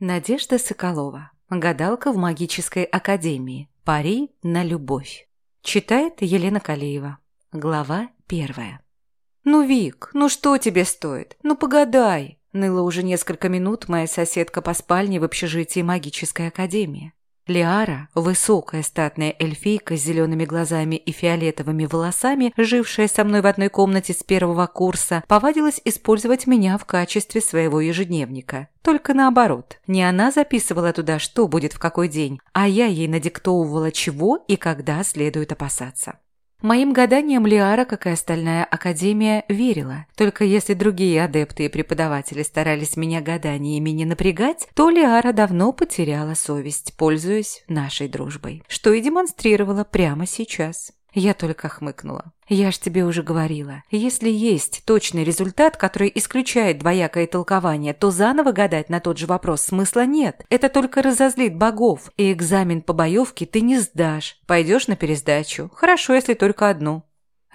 Надежда Соколова. Гадалка в магической академии. Пари на любовь. Читает Елена Калеева. Глава первая. «Ну, Вик, ну что тебе стоит? Ну, погадай!» Ныла уже несколько минут моя соседка по спальне в общежитии магической академии. Лиара, высокая статная эльфийка с зелеными глазами и фиолетовыми волосами, жившая со мной в одной комнате с первого курса, повадилась использовать меня в качестве своего ежедневника. Только наоборот. Не она записывала туда, что будет в какой день, а я ей надиктовывала, чего и когда следует опасаться. Моим гаданиям Лиара, как и остальная Академия, верила. Только если другие адепты и преподаватели старались меня гаданиями не напрягать, то Лиара давно потеряла совесть, пользуясь нашей дружбой. Что и демонстрировала прямо сейчас. Я только хмыкнула. «Я ж тебе уже говорила. Если есть точный результат, который исключает двоякое толкование, то заново гадать на тот же вопрос смысла нет. Это только разозлит богов, и экзамен по боевке ты не сдашь. Пойдешь на пересдачу. Хорошо, если только одну».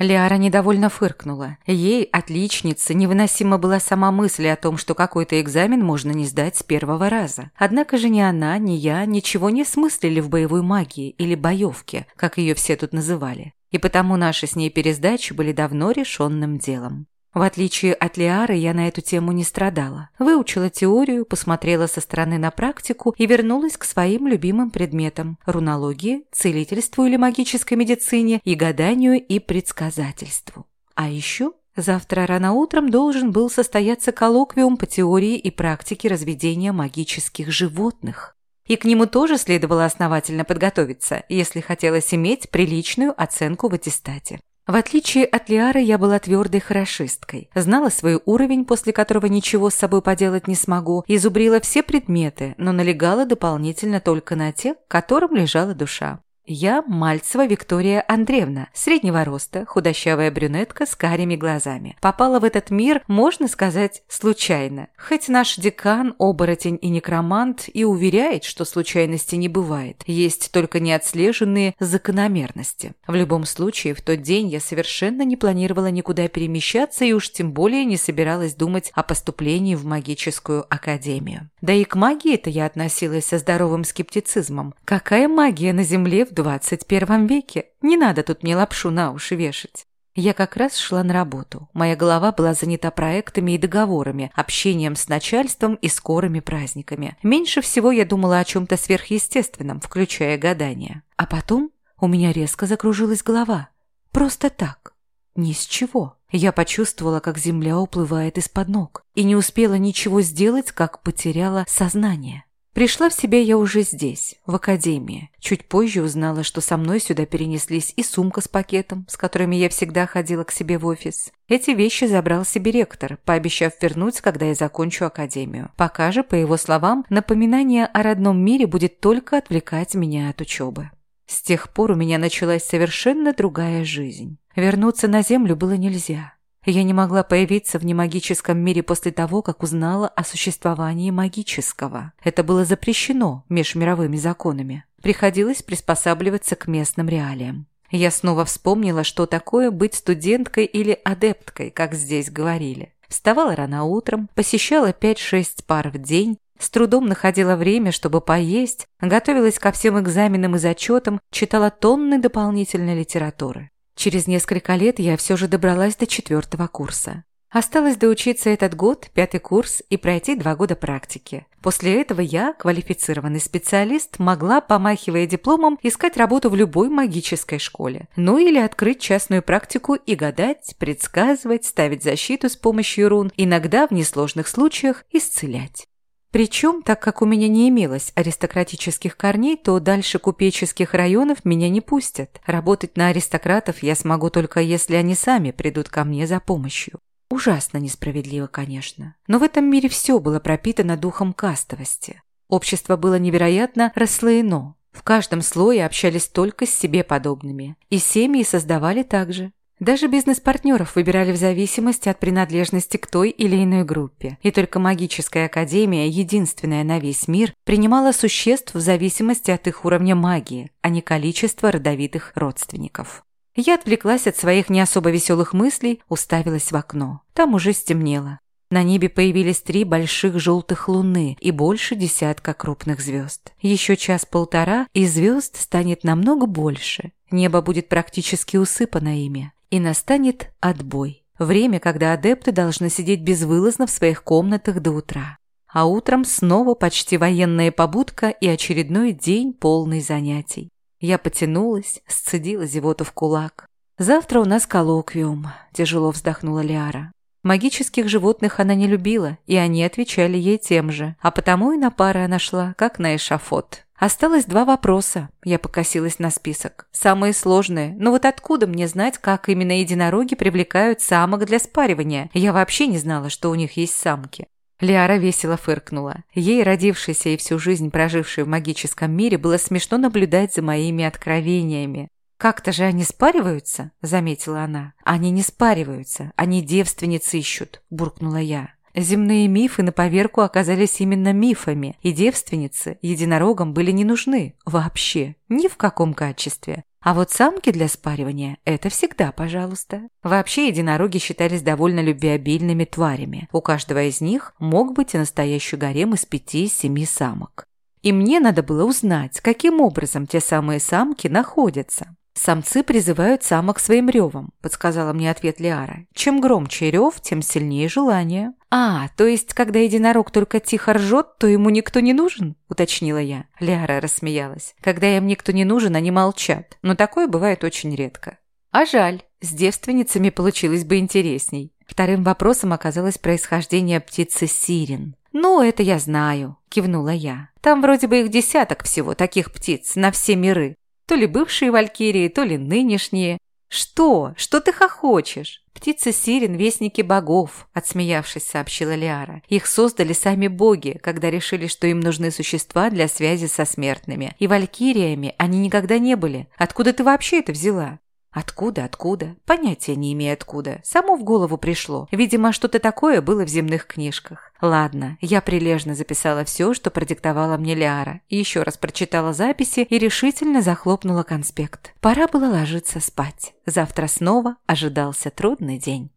Лиара недовольно фыркнула. Ей, отличнице, невыносима была сама мысль о том, что какой-то экзамен можно не сдать с первого раза. Однако же ни она, ни я ничего не смыслили в боевой магии или боевке, как ее все тут называли. И потому наши с ней пересдачи были давно решенным делом. В отличие от Лиары, я на эту тему не страдала. Выучила теорию, посмотрела со стороны на практику и вернулась к своим любимым предметам – рунологии, целительству или магической медицине и гаданию и предсказательству. А еще завтра рано утром должен был состояться коллоквиум по теории и практике разведения магических животных. И к нему тоже следовало основательно подготовиться, если хотелось иметь приличную оценку в аттестате. В отличие от Лиары, я была твердой хорошисткой. Знала свой уровень, после которого ничего с собой поделать не смогу, и зубрила все предметы, но налегала дополнительно только на те, которым лежала душа. Я Мальцева Виктория Андреевна, среднего роста, худощавая брюнетка с карими глазами. Попала в этот мир, можно сказать, случайно. Хоть наш декан, оборотень и некромант и уверяет, что случайности не бывает. Есть только неотслеженные закономерности. В любом случае, в тот день я совершенно не планировала никуда перемещаться и уж тем более не собиралась думать о поступлении в магическую академию. Да и к магии-то я относилась со здоровым скептицизмом. Какая магия на Земле в 21 веке? Не надо тут мне лапшу на уши вешать. Я как раз шла на работу. Моя голова была занята проектами и договорами, общением с начальством и скорыми праздниками. Меньше всего я думала о чем-то сверхъестественном, включая гадания. А потом у меня резко закружилась голова. Просто так. Ни с чего. Я почувствовала, как земля уплывает из-под ног, и не успела ничего сделать, как потеряла сознание. Пришла в себя я уже здесь, в академии. Чуть позже узнала, что со мной сюда перенеслись и сумка с пакетом, с которыми я всегда ходила к себе в офис. Эти вещи забрал себе ректор, пообещав вернуть, когда я закончу академию. Пока же, по его словам, напоминание о родном мире будет только отвлекать меня от учебы. С тех пор у меня началась совершенно другая жизнь. Вернуться на Землю было нельзя. Я не могла появиться в немагическом мире после того, как узнала о существовании магического. Это было запрещено межмировыми законами. Приходилось приспосабливаться к местным реалиям. Я снова вспомнила, что такое быть студенткой или адепткой, как здесь говорили. Вставала рано утром, посещала 5-6 пар в день, с трудом находила время, чтобы поесть, готовилась ко всем экзаменам и зачетам, читала тонны дополнительной литературы. Через несколько лет я все же добралась до четвертого курса. Осталось доучиться этот год, пятый курс, и пройти два года практики. После этого я, квалифицированный специалист, могла, помахивая дипломом, искать работу в любой магической школе. Ну или открыть частную практику и гадать, предсказывать, ставить защиту с помощью рун, иногда в несложных случаях исцелять. Причем, так как у меня не имелось аристократических корней, то дальше купеческих районов меня не пустят. Работать на аристократов я смогу только если они сами придут ко мне за помощью. Ужасно несправедливо, конечно. Но в этом мире все было пропитано духом кастовости. Общество было невероятно расслоено. В каждом слое общались только с себе подобными. И семьи создавали также. Даже бизнес-партнеров выбирали в зависимости от принадлежности к той или иной группе. И только магическая академия, единственная на весь мир, принимала существ в зависимости от их уровня магии, а не количества родовитых родственников. Я отвлеклась от своих не особо веселых мыслей, уставилась в окно. Там уже стемнело. На небе появились три больших желтых луны и больше десятка крупных звезд. Еще час-полтора, и звезд станет намного больше. Небо будет практически усыпано ими. И настанет отбой. Время, когда адепты должны сидеть безвылазно в своих комнатах до утра. А утром снова почти военная побудка и очередной день полный занятий. Я потянулась, сцедила зевоту в кулак. «Завтра у нас коллоквиум», – тяжело вздохнула Лиара. Магических животных она не любила, и они отвечали ей тем же, а потому и на пары она шла, как на эшафот. Осталось два вопроса. Я покосилась на список. Самые сложные. Но вот откуда мне знать, как именно единороги привлекают самок для спаривания? Я вообще не знала, что у них есть самки. Лиара весело фыркнула. Ей, родившейся и всю жизнь прожившей в магическом мире, было смешно наблюдать за моими откровениями. «Как-то же они спариваются?» – заметила она. «Они не спариваются, они девственницы ищут», – буркнула я. Земные мифы на поверку оказались именно мифами, и девственницы единорогам были не нужны вообще, ни в каком качестве. А вот самки для спаривания – это всегда пожалуйста. Вообще единороги считались довольно любвеобильными тварями. У каждого из них мог быть и настоящий гарем из пяти-семи самок. И мне надо было узнать, каким образом те самые самки находятся. «Самцы призывают самок своим ревом», – подсказала мне ответ Лиара. «Чем громче рев, тем сильнее желание». «А, то есть, когда единорог только тихо ржет, то ему никто не нужен?» – уточнила я. Лиара рассмеялась. «Когда им никто не нужен, они молчат. Но такое бывает очень редко». «А жаль, с девственницами получилось бы интересней». Вторым вопросом оказалось происхождение птицы сирен. «Ну, это я знаю», – кивнула я. «Там вроде бы их десяток всего, таких птиц, на все миры. То ли бывшие валькирии, то ли нынешние. «Что? Что ты хохочешь?» «Птицы Сирен – вестники богов», – отсмеявшись, сообщила Лиара. «Их создали сами боги, когда решили, что им нужны существа для связи со смертными. И валькириями они никогда не были. Откуда ты вообще это взяла?» Откуда, откуда? Понятия не имею откуда. Само в голову пришло. Видимо, что-то такое было в земных книжках. Ладно, я прилежно записала все, что продиктовала мне и еще раз прочитала записи и решительно захлопнула конспект. Пора было ложиться спать. Завтра снова ожидался трудный день.